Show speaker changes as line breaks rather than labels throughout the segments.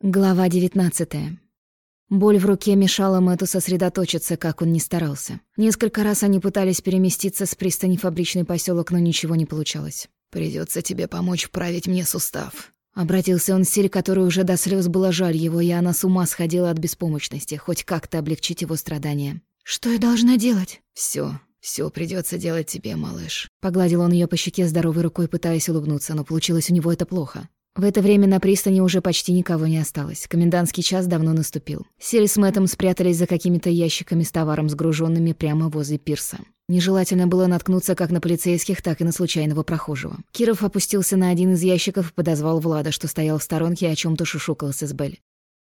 Глава 19. Боль в руке мешала Мэтту сосредоточиться, как он ни старался. Несколько раз они пытались переместиться с пристани в фабричный поселок, но ничего не получалось.
Придется тебе помочь вправить мне сустав».
Обратился он к Силь, которой уже до слез было жаль его, и она с ума сходила от беспомощности, хоть как-то облегчить его страдания.
«Что я должна делать?»
Все, все придется делать тебе, малыш».
Погладил он ее по щеке здоровой рукой, пытаясь улыбнуться, но получилось у него это плохо. В это время на пристани уже почти никого не осталось. Комендантский час давно наступил. Сели с Мэттом спрятались за какими-то ящиками с товаром, сгруженными прямо возле пирса. Нежелательно было наткнуться как на полицейских, так и на случайного прохожего. Киров опустился на один из ящиков и подозвал Влада, что стоял в сторонке и о чем то шушукался с Белль.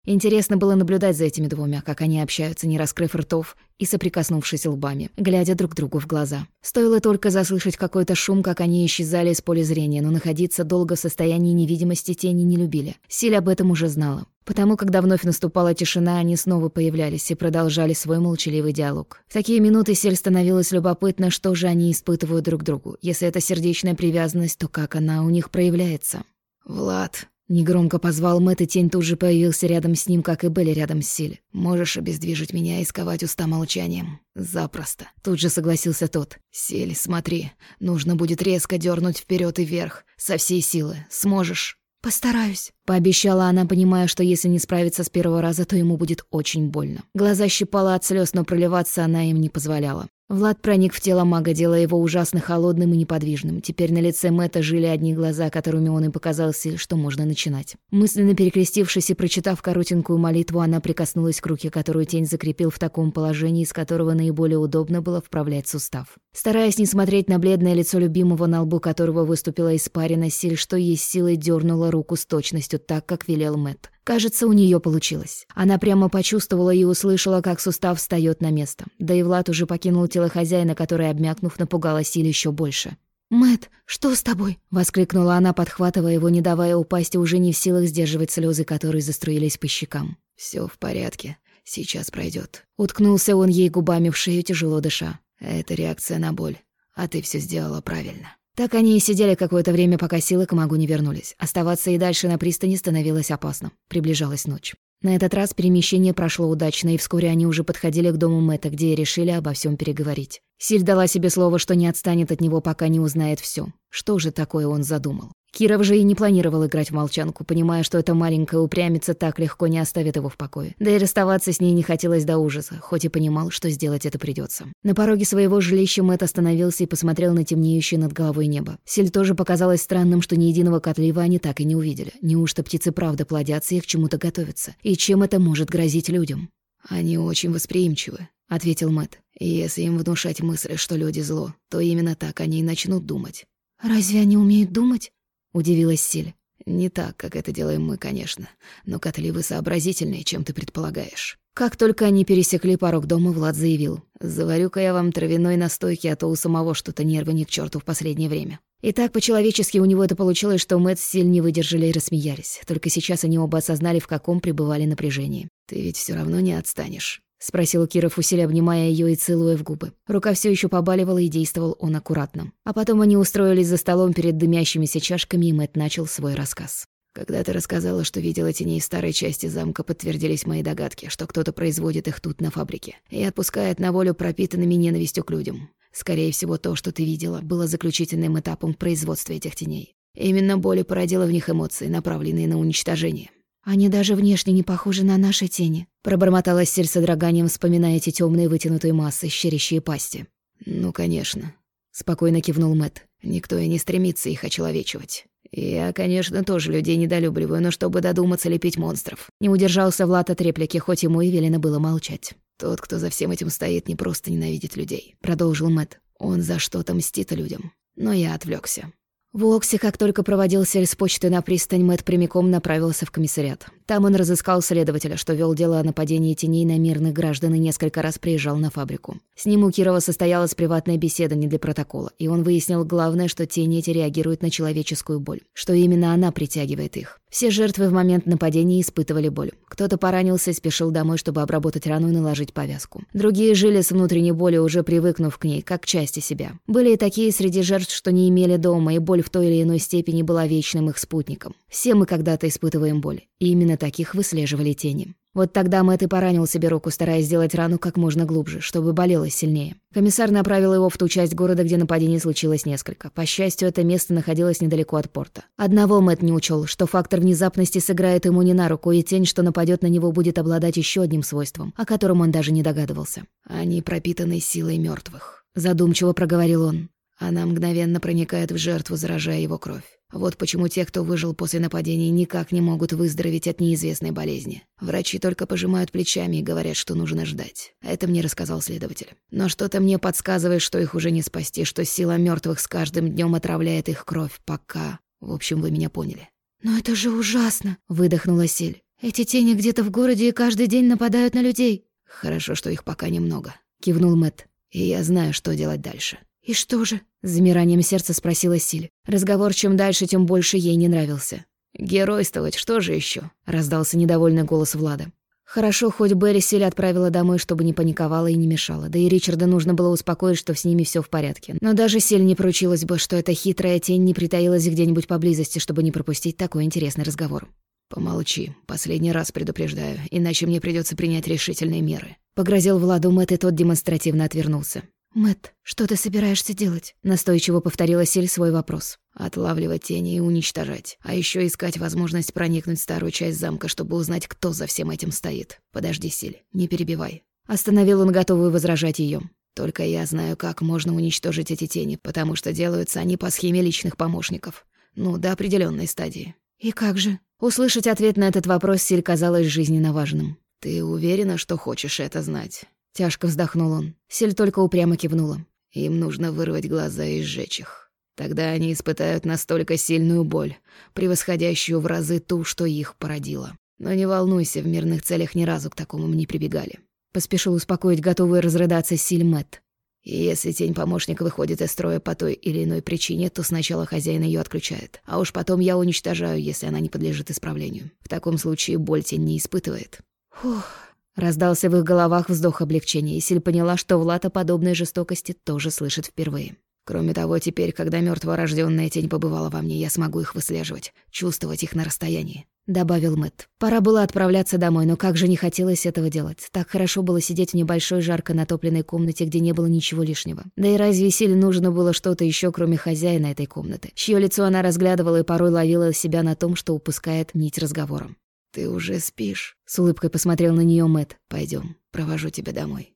Интересно было наблюдать за этими двумя, как они общаются, не раскрыв ртов и соприкоснувшись лбами, глядя друг другу в глаза. Стоило только заслышать какой-то шум, как они исчезали из поля зрения, но находиться долго в состоянии невидимости тени не любили. Силь об этом уже знала. Потому, когда вновь наступала тишина, они снова появлялись и продолжали свой молчаливый диалог. В такие минуты Сель становилось любопытно, что же они испытывают друг другу. Если это сердечная привязанность, то как она у них проявляется?
«Влад»,
Негромко позвал Мэтт, и тень тут же появился рядом с ним, как и были рядом с Силь.
«Можешь обездвижить меня и сковать уста молчанием. Запросто».
Тут же согласился тот.
«Силь, смотри. Нужно будет резко дернуть вперед и вверх. Со всей силы. Сможешь?»
«Постараюсь», —
пообещала она, понимая, что если не справиться с первого раза, то ему будет очень больно. Глаза щипала от слез, но проливаться она им не позволяла. Влад проник в тело мага, делая его ужасно холодным и неподвижным. Теперь на лице Мэтта жили одни глаза, которыми он и показался, что можно начинать. Мысленно перекрестившись и прочитав коротенькую молитву, она прикоснулась к руке, которую тень закрепил в таком положении, из которого наиболее удобно было вправлять сустав. Стараясь не смотреть на бледное лицо любимого, на лбу которого выступила испарина, Силь, что есть силой дернула руку с точностью так, как велел Мэтт. Кажется, у нее получилось. Она прямо почувствовала и услышала, как сустав встает на место. Да и Влад уже покинул тело хозяина, который, обмякнув, напугала Силь еще больше.
Мэт, что с тобой?»
— воскликнула она, подхватывая его, не давая упасть, и уже не в силах сдерживать слезы, которые заструились по щекам.
Все в порядке. Сейчас пройдет.
Уткнулся он ей губами в шею, тяжело дыша.
Это реакция на боль. А ты все сделала правильно.
Так они и сидели какое-то время, пока силы к магу не вернулись. Оставаться и дальше на пристани становилось опасно. Приближалась ночь. На этот раз перемещение прошло удачно, и вскоре они уже подходили к дому Мэтта, где решили обо всем переговорить. Силь дала себе слово, что не отстанет от него, пока не узнает все. Что же такое он задумал? Киров же и не планировал играть в молчанку, понимая, что эта маленькая упрямица так легко не оставит его в покое. Да и расставаться с ней не хотелось до ужаса, хоть и понимал, что сделать это придется. На пороге своего жилища Мэтт остановился и посмотрел на темнеющее над головой небо. Силь тоже показалось странным, что ни единого котлива они так и не увидели. Неужто птицы правда плодятся и к чему-то готовятся? И чем это может грозить людям?
«Они очень восприимчивы», — ответил Мэтт. «Если им внушать мысль, что люди зло, то именно так они и начнут думать».
«Разве они умеют думать?»
— удивилась Силь.
«Не так, как это делаем мы, конечно. Но котливы сообразительнее, чем ты предполагаешь».
Как только они пересекли порог дома, Влад заявил. «Заварю-ка я вам травяной настойки, а то у самого что-то нервы не к черту в последнее время». И так по-человечески у него это получилось, что Мэтт с Силь не выдержали и рассмеялись. Только сейчас они оба осознали, в каком пребывали напряжении.
«Ты ведь все равно не отстанешь».
— спросил Киров, усилия обнимая ее и целуя в губы. Рука все еще побаливала, и действовал он аккуратно. А потом они устроились за столом перед дымящимися чашками, и Мэтт начал свой рассказ.
«Когда ты рассказала, что видела теней в старой части замка, подтвердились мои догадки, что кто-то производит их тут, на фабрике, и отпускает на волю пропитанными ненавистью к людям. Скорее всего, то, что ты видела, было заключительным этапом производства этих теней. Именно боль породила в них эмоции, направленные на уничтожение.
«Они даже внешне не похожи на наши тени», —
пробормотала Силь с содроганием, вспоминая эти темные вытянутые массы, щерящие пасти.
«Ну, конечно», —
спокойно кивнул Мэт.
«Никто и не стремится их очеловечивать. Я, конечно, тоже людей недолюбливаю, но чтобы додуматься лепить монстров».
Не удержался Влад от реплики, хоть ему и велено было молчать.
«Тот, кто за всем этим стоит, не просто ненавидит людей», —
продолжил Мэт.
«Он за что-то мстит людям. Но я отвлекся.
В Оксе, как только проводил сельспочты на пристань, Мэтт прямиком направился в комиссариат. Там он разыскал следователя, что вел дело о нападении теней на мирных граждан и несколько раз приезжал на фабрику. С ним у Кирова состоялась приватная беседа не для протокола, и он выяснил главное, что тени эти реагируют на человеческую боль, что именно она притягивает их. Все жертвы в момент нападения испытывали боль. Кто-то поранился и спешил домой, чтобы обработать рану и наложить повязку. Другие жили с внутренней болью, уже привыкнув к ней, как к части себя. Были и такие среди жертв, что не имели дома, и боль в той или иной степени была вечным их спутником. Все мы когда-то испытываем боль, и именно таких выслеживали тени. Вот тогда Мэтт и поранил себе руку, стараясь сделать рану как можно глубже, чтобы болело сильнее. Комиссар направил его в ту часть города, где нападений случилось несколько. По счастью, это место находилось недалеко от порта. Одного Мэтт не учел, что фактор внезапности сыграет ему не на руку, и тень, что нападет на него, будет обладать еще одним свойством, о котором он даже не догадывался.
«Они пропитаны силой мертвых,
задумчиво проговорил он.
Она мгновенно проникает в жертву, заражая его кровь. Вот почему те, кто выжил после нападений, никак не могут выздороветь от неизвестной болезни. Врачи только пожимают плечами и говорят, что нужно ждать. Это мне рассказал следователь. Но что-то мне подсказывает, что их уже не спасти, что сила мертвых с каждым днем отравляет их кровь, пока... В общем, вы меня поняли.
«Но это же ужасно!» — выдохнула Силь. «Эти тени где-то в городе и каждый день нападают на людей».
«Хорошо, что их пока немного», —
кивнул Мэт.
«И я знаю, что делать дальше».
«И что же?»
— с замиранием сердца спросила Силь. Разговор чем дальше, тем больше ей не нравился.
«Геройствовать, что же еще?
раздался недовольный голос Влада. Хорошо, хоть Берри Силь отправила домой, чтобы не паниковала и не мешала. Да и Ричарда нужно было успокоить, что с ними все в порядке. Но даже Силь не поручилась бы, что эта хитрая тень не притаилась где-нибудь поблизости, чтобы не пропустить такой интересный разговор.
«Помолчи. Последний раз предупреждаю, иначе мне придется принять решительные меры».
Погрозил Владу Мэтт, и тот демонстративно отвернулся.
Мэт, что ты собираешься делать?»
Настойчиво повторила Силь свой вопрос.
«Отлавливать тени и уничтожать. А еще искать возможность проникнуть в старую часть замка, чтобы узнать, кто за всем этим стоит. Подожди, Силь, не перебивай».
Остановил он готовую возражать ее.
«Только я знаю, как можно уничтожить эти тени, потому что делаются они по схеме личных помощников. Ну, до определенной стадии».
«И как же?»
Услышать ответ на этот вопрос Силь казалось жизненно важным.
«Ты уверена, что хочешь это знать?»
Тяжко вздохнул он. Сель только упрямо кивнула.
Им нужно вырвать глаза и сжечь их. Тогда они испытают настолько сильную боль, превосходящую в разы ту, что их породила. Но не волнуйся, в мирных целях ни разу к такому мы не прибегали.
Поспешил успокоить готовый разрыдаться Силь Мэтт.
И если тень помощника выходит из строя по той или иной причине, то сначала хозяин ее отключает. А уж потом я уничтожаю, если она не подлежит исправлению. В таком случае боль тень не испытывает.
Фух,
Раздался в их головах вздох облегчения, и Силь поняла, что Влад о подобной жестокости тоже слышит впервые.
Кроме того, теперь, когда мертворожденная тень побывала во мне, я смогу их выслеживать, чувствовать их на расстоянии.
Добавил Мэтт. Пора было отправляться домой, но как же не хотелось этого делать. Так хорошо было сидеть в небольшой жарко натопленной комнате, где не было ничего лишнего. Да и разве Силе нужно было что-то еще, кроме хозяина этой комнаты, чье лицо она разглядывала и порой ловила себя на том, что упускает нить разговора.
«Ты уже спишь?»
— с улыбкой посмотрел на нее Мэт.
Пойдем, провожу тебя домой».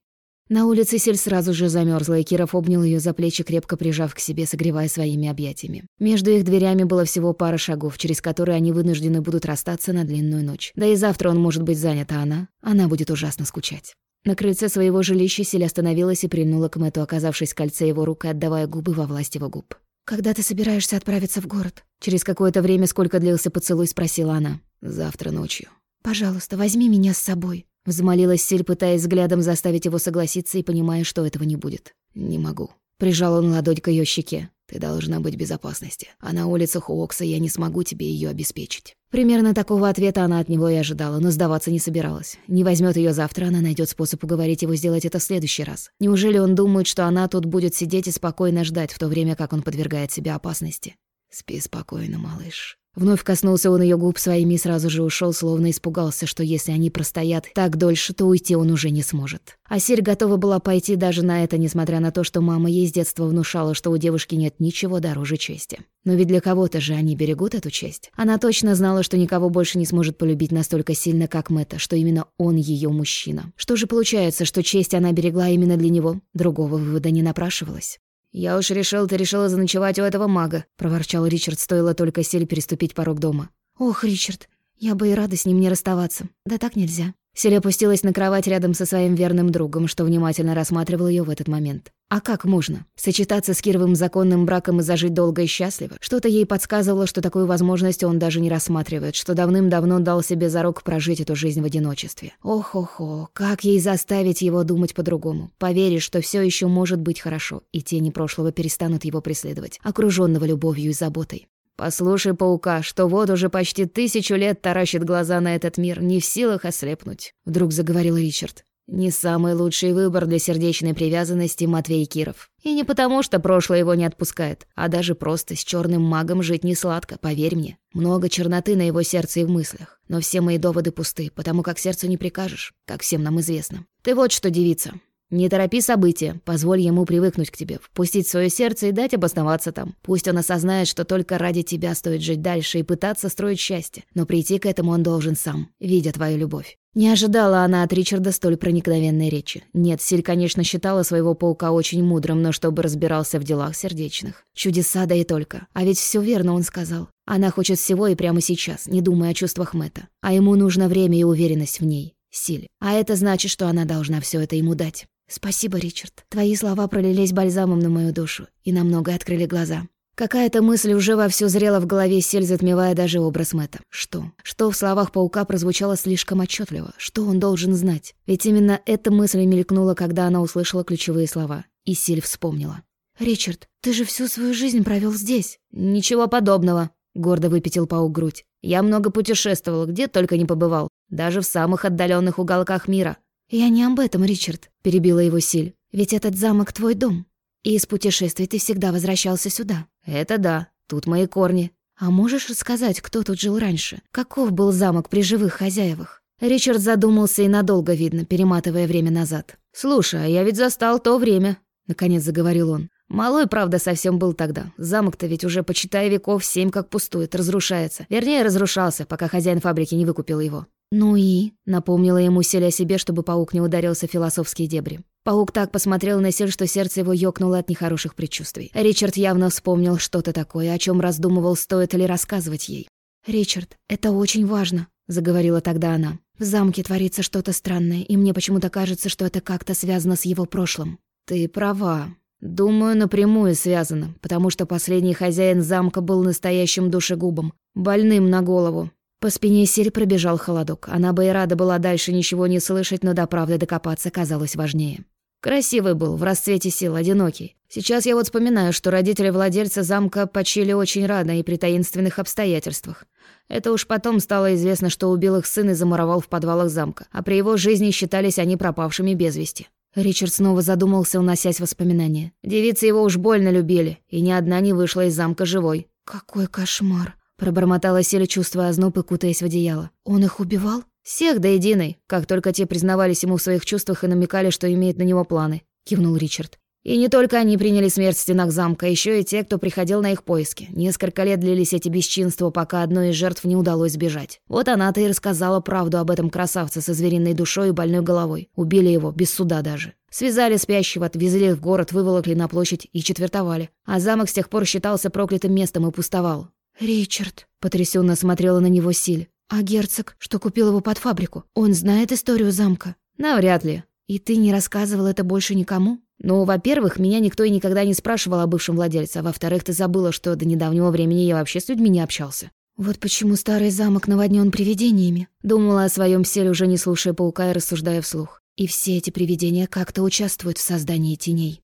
На улице Сель сразу же замерзла, и Киров обнял ее за плечи, крепко прижав к себе, согревая своими объятиями. Между их дверями было всего пара шагов, через которые они вынуждены будут расстаться на длинную ночь. Да и завтра он может быть занят, а она? Она будет ужасно скучать. На крыльце своего жилища Сель остановилась и прильнула к Мэту, оказавшись в кольце его рук и отдавая губы во власть его губ.
«Когда ты собираешься отправиться в город?»
Через какое-то время, сколько длился поцелуй, спросила она.
Завтра ночью.
Пожалуйста, возьми меня с собой.
Взмолилась Силь, пытаясь взглядом заставить его согласиться и понимая, что этого не будет.
Не могу.
Прижал он ладонь к ее щеке.
Ты должна быть в безопасности. А на улицах Уокса я не смогу тебе ее обеспечить.
Примерно такого ответа она от него и ожидала, но сдаваться не собиралась. Не возьмет ее завтра, она найдет способ уговорить его сделать это в следующий раз. Неужели он думает, что она тут будет сидеть и спокойно ждать, в то время как он подвергает себя опасности?
Спи спокойно, малыш.
Вновь коснулся он ее губ своими и сразу же ушел, словно испугался, что если они простоят так дольше, то уйти он уже не сможет. А готова была пойти даже на это, несмотря на то, что мама ей с детства внушала, что у девушки нет ничего дороже чести. Но ведь для кого-то же они берегут эту честь. Она точно знала, что никого больше не сможет полюбить настолько сильно, как Мэтта, что именно он ее мужчина. Что же получается, что честь она берегла именно для него? Другого вывода не напрашивалось. «Я уж решил, ты решила заночевать у этого мага», — проворчал Ричард, стоило только Сель переступить порог дома.
«Ох, Ричард, я бы и рада с ним не расставаться. Да так нельзя».
Селя опустилась на кровать рядом со своим верным другом, что внимательно рассматривал ее в этот момент. А как можно? Сочетаться с Кировым законным браком и зажить долго и счастливо? Что-то ей подсказывало, что такую возможность он даже не рассматривает, что давным-давно дал себе зарок прожить эту жизнь в одиночестве. Ох-охо, как ей заставить его думать по-другому? Поверить, что все еще может быть хорошо, и тени прошлого перестанут его преследовать, окруженного любовью и заботой.
Послушай паука, что вот уже почти тысячу лет таращит глаза на этот мир, не в силах ослепнуть», — вдруг заговорил Ричард. Не самый лучший выбор для сердечной привязанности Матвей Киров. И не потому, что прошлое его не отпускает, а даже просто с черным магом жить не сладко, поверь мне. Много черноты на его сердце и в мыслях. Но все мои доводы пусты, потому как сердцу не прикажешь, как всем нам известно. Ты вот что, девица, не торопи события, позволь ему привыкнуть к тебе, впустить в свое сердце и дать обосноваться там. Пусть он осознает, что только ради тебя стоит жить дальше и пытаться строить счастье, но прийти к этому он должен сам, видя твою любовь. Не ожидала она от Ричарда столь проникновенной речи. Нет, Силь, конечно, считала своего паука очень мудрым, но чтобы разбирался в делах сердечных. Чудеса, да и только. А ведь все верно он сказал. Она хочет всего и прямо сейчас, не думая о чувствах Мэтта. А ему нужно время и уверенность в ней. Силь. А это значит, что она должна все это ему дать. «Спасибо, Ричард. Твои слова пролились бальзамом на мою душу и намного открыли глаза. Какая-то мысль уже вовсю зрела в голове Сель, затмевая даже образ Мэтта. Что? Что в словах паука прозвучало слишком отчетливо? Что он должен знать? Ведь именно эта мысль мелькнула, когда она услышала ключевые слова. И Сель вспомнила. «Ричард, ты же всю свою жизнь провел здесь». «Ничего подобного», — гордо выпятил паук грудь. «Я много путешествовал, где только не побывал. Даже в самых отдаленных уголках мира».
«Я не об этом, Ричард», — перебила его Силь. «Ведь этот замок твой дом. И из путешествий ты всегда возвращался сюда.
Это да, тут мои корни.
А можешь рассказать, кто тут жил раньше? Каков был замок при живых хозяевах?
Ричард задумался и надолго, видно, перематывая время назад. «Слушай, а я ведь застал то время», — наконец заговорил он. «Малой, правда, совсем был тогда. Замок-то ведь уже, почитай веков, семь как пустует, разрушается. Вернее, разрушался, пока хозяин фабрики не выкупил его».
«Ну и?»
— напомнила ему Селя себе, чтобы паук не ударился в философские дебри. Паук так посмотрел на Сель, что сердце его ёкнуло от нехороших предчувствий. Ричард явно вспомнил что-то такое, о чем раздумывал, стоит ли рассказывать ей.
«Ричард, это очень важно», — заговорила тогда она. «В замке творится что-то странное, и мне почему-то кажется, что это как-то связано с его прошлым».
«Ты права. Думаю, напрямую связано, потому что последний хозяин замка был настоящим душегубом, больным на голову. По спине Силь пробежал холодок. Она бы и рада была дальше ничего не слышать, но до правды докопаться казалось важнее. Красивый был, в расцвете сил, одинокий. Сейчас я вот вспоминаю, что родители владельца замка почили очень рано и при таинственных обстоятельствах. Это уж потом стало известно, что убил их сын и замуровал в подвалах замка, а при его жизни считались они пропавшими без вести. Ричард снова задумался, уносясь воспоминания. Девицы его уж больно любили, и ни одна не вышла из замка живой.
«Какой кошмар!»
Пробормотала Селя, чувствуя озноб и кутаясь в одеяло.
«Он их убивал?»
«Всех до единой, как только те признавались ему в своих чувствах и намекали, что имеют на него планы», — кивнул Ричард. «И не только они приняли смерть в стенах замка, еще и те, кто приходил на их поиски. Несколько лет длились эти бесчинства, пока одной из жертв не удалось сбежать. Вот она-то и рассказала правду об этом красавце со звериной душой и больной головой. Убили его, без суда даже. Связали спящего, отвезли в город, выволокли на площадь и четвертовали. А замок с тех пор считался проклятым местом и пустовал.
«Ричард», —
потрясенно смотрела на него Силь.
«А герцог, что купил его под фабрику, он знает историю замка?»
«Навряд ли».
«И ты не рассказывал это больше никому?»
«Ну, во-первых, меня никто и никогда не спрашивал о бывшем владельце, а во-вторых, ты забыла, что до недавнего времени я вообще с людьми не общался».
«Вот почему старый замок наводнен привидениями», —
думала о своем Сель, уже не слушая паука и рассуждая вслух. «И все эти привидения как-то участвуют в создании теней».